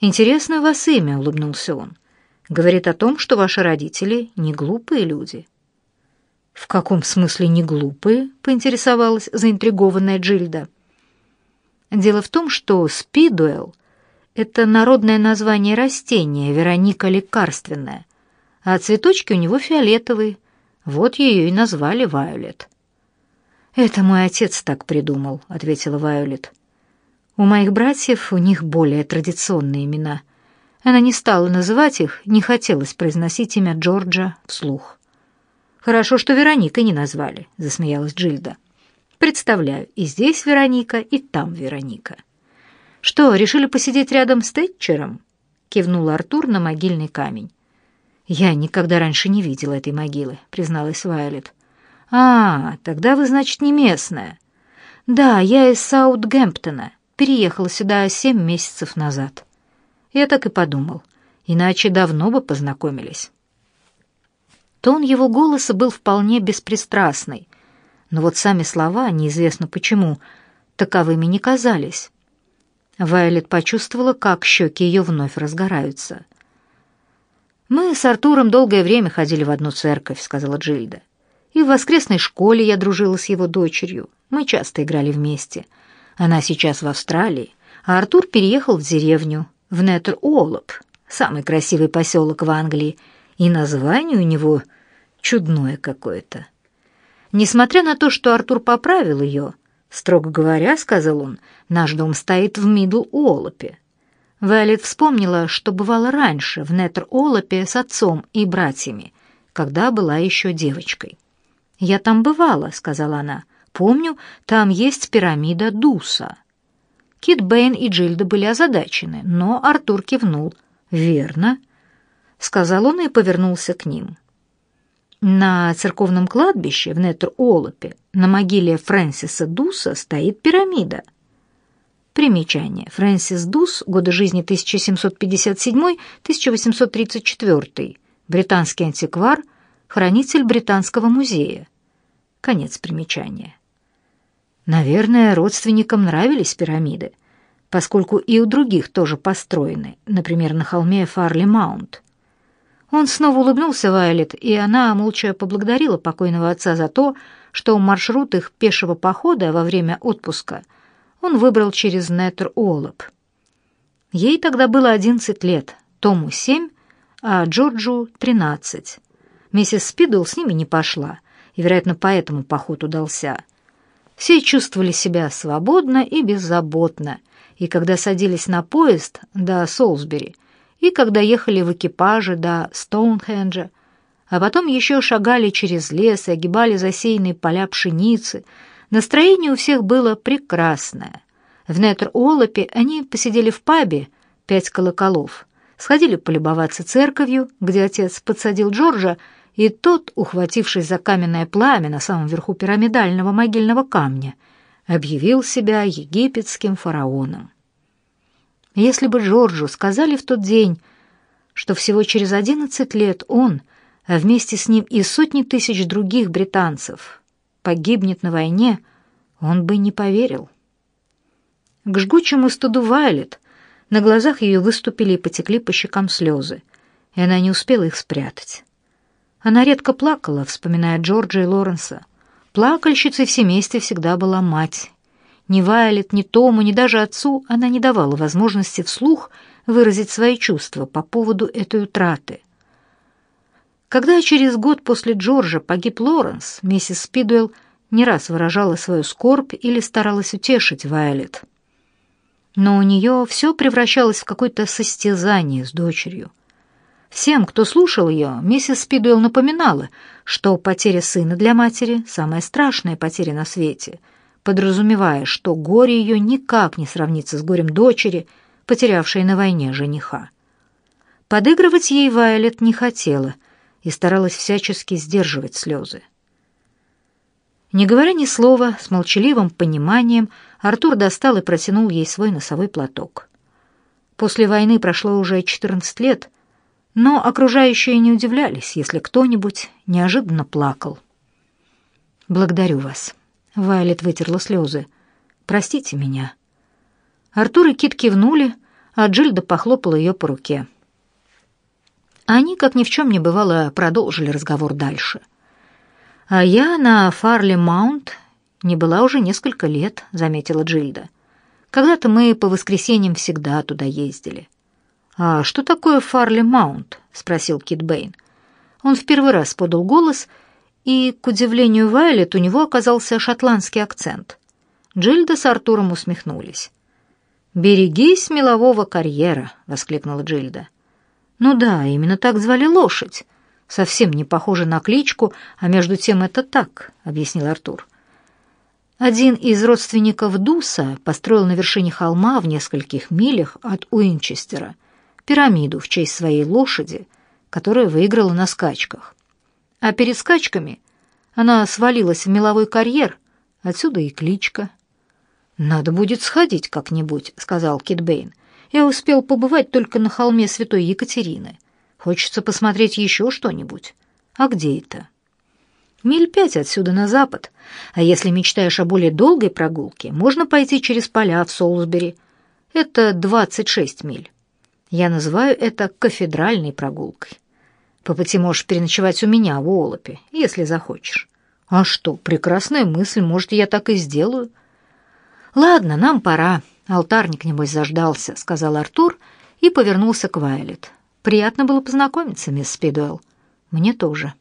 «Интересное у вас имя», — улыбнулся он. «Говорит о том, что ваши родители не глупые люди». «В каком смысле не глупые?» — поинтересовалась заинтригованная Джильда. «Дело в том, что спидуэлл — это народное название растения, Вероника лекарственная, а цветочки у него фиолетовые. Вот ее и назвали Вайолет». «Это мой отец так придумал», — ответила Вайолет. «У моих братьев у них более традиционные имена». Она не стала называть их, не хотелось произносить имя Джорджа вслух. «Хорошо, что Вероникой не назвали», — засмеялась Джильда. «Представляю, и здесь Вероника, и там Вероника». «Что, решили посидеть рядом с Тэтчером?» — кивнул Артур на могильный камень. «Я никогда раньше не видела этой могилы», — призналась Вайолет. «А, тогда вы, значит, не местная». «Да, я из Саутгемптона. Переехала сюда семь месяцев назад». Я так и подумал. Иначе давно бы познакомились. Тон его голоса был вполне беспристрастный, но вот сами слова, неизвестно почему, таковыми не казались. Вайолет почувствовала, как щеки ее вновь разгораются. «Мы с Артуром долгое время ходили в одну церковь», — сказала Джильда. И в воскресной школе я дружила с его дочерью. Мы часто играли вместе. Она сейчас в Австралии, а Артур переехал в деревню, в Нетер-Уоллоп, самый красивый поселок в Англии, и название у него чудное какое-то. Несмотря на то, что Артур поправил ее, строго говоря, сказал он, наш дом стоит в Мидл-Уоллопе. Виолет вспомнила, что бывало раньше в Нетер-Уоллопе с отцом и братьями, когда была еще девочкой. «Я там бывала», — сказала она. «Помню, там есть пирамида Дуса». Кит Бэйн и Джильда были озадачены, но Артур кивнул. «Верно», — сказал он и повернулся к ним. На церковном кладбище в Нетр-Олопе на могиле Фрэнсиса Дуса стоит пирамида. Примечание. Фрэнсис Дус, годы жизни 1757-1834, британский антиквар, хранитель Британского музея. Конец примечания. Наверное, родственникам нравились пирамиды, поскольку и у других тоже построены, например, на холме Фарли-Маунт. Он снова улыбнулся Вайлет, и она молча поблагодарила покойного отца за то, что маршрут их пешего похода во время отпуска он выбрал через Нетер-Уоллоп. Ей тогда было одиннадцать лет, Тому семь, а Джорджу тринадцать. Миссис Спидл с ними не пошла, и, вероятно, поэтому поход удался. Все чувствовали себя свободно и беззаботно, и когда садились на поезд до Солсбери, и когда ехали в экипаже до Стоунхенджа, а потом еще шагали через лес и огибали засеянные поля пшеницы, настроение у всех было прекрасное. В Нетр-Уоллопе они посидели в пабе «Пять колоколов», сходили полюбоваться церковью, где отец подсадил Джорджа, и тот, ухватившись за каменное пламя на самом верху пирамидального могильного камня, объявил себя египетским фараоном. Если бы Джорджу сказали в тот день, что всего через одиннадцать лет он, а вместе с ним и сотни тысяч других британцев, погибнет на войне, он бы не поверил. К жгучему студу Вайлет на глазах ее выступили и потекли по щекам слезы, и она не успела их спрятать. Она редко плакала, вспоминая Джорджа и Лоренса. Плакальщицей в семействе всегда была мать, ни Вайлет, ни Тому, ни даже отцу она не давала возможности вслух выразить свои чувства по поводу этой утраты. Когда через год после Джорджа погиб Лоренс, миссис Спидуэлл не раз выражала свою скорбь или старалась утешить Вайлет. Но у нее все превращалось в какое-то состязание с дочерью. Всем, кто слушал ее, миссис Спидуэлл напоминала, что потеря сына для матери — самая страшная потеря на свете — подразумевая, что горе ее никак не сравнится с горем дочери, потерявшей на войне жениха. Подыгрывать ей Вайолет не хотела и старалась всячески сдерживать слезы. Не говоря ни слова, с молчаливым пониманием Артур достал и протянул ей свой носовой платок. После войны прошло уже 14 лет, но окружающие не удивлялись, если кто-нибудь неожиданно плакал. «Благодарю вас», Вайлет вытерла слезы. «Простите меня». Артур и Кит кивнули, а Джильда похлопала ее по руке. Они, как ни в чем не бывало, продолжили разговор дальше. «А я на Фарли Маунт не была уже несколько лет», — заметила Джильда. «Когда-то мы по воскресеньям всегда туда ездили». «А что такое Фарли Маунт?» — спросил Кит Бэйн. Он в первый раз подал голос, и, к удивлению Вайлет, у него оказался шотландский акцент. Джильда с Артуром усмехнулись. «Берегись мелового карьера!» — воскликнула Джильда. «Ну да, именно так звали лошадь. Совсем не похоже на кличку, а между тем это так», — объяснил Артур. Один из родственников Дуса построил на вершине холма в нескольких милях от Уинчестера пирамиду в честь своей лошади, которая выиграла на скачках. А перед скачками она свалилась в меловой карьер, отсюда и кличка. «Надо будет сходить как-нибудь», — сказал Кит Бэйн. Я успел побывать только на холме Святой Екатерины. Хочется посмотреть еще что-нибудь. А где это? Миль пять отсюда на запад. А если мечтаешь о более долгой прогулке, можно пойти через поля в Солсбери. Это двадцать шесть миль. Я называю это кафедральной прогулкой. По пути можешь переночевать у меня в Уолопе, если захочешь. А что, прекрасная мысль, может, я так и сделаю. Ладно, нам пора. «Алтарник, небось, заждался», — сказал Артур и повернулся к Вайлет. «Приятно было познакомиться, мисс Спидуэлл». «Мне тоже».